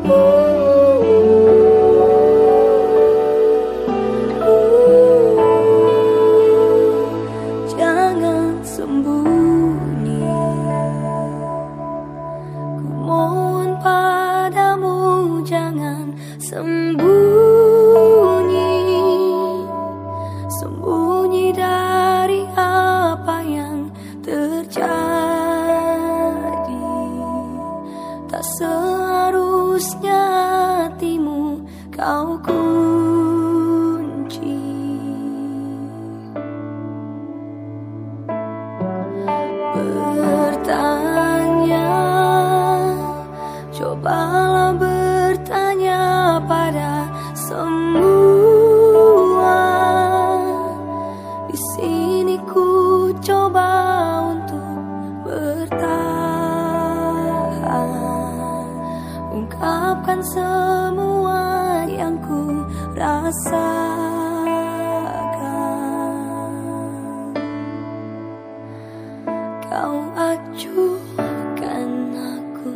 Ku mohon padamu jangan sembuh kau kunci. Bertanya Cobalah bertanya pada semua. Di sini ku coba untuk bertahan. Ungkapkan semua Kau acuhkan aku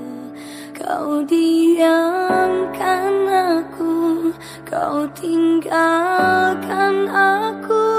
Kau diamkan aku Kau tinggalkan aku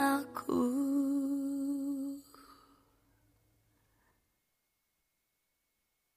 aku.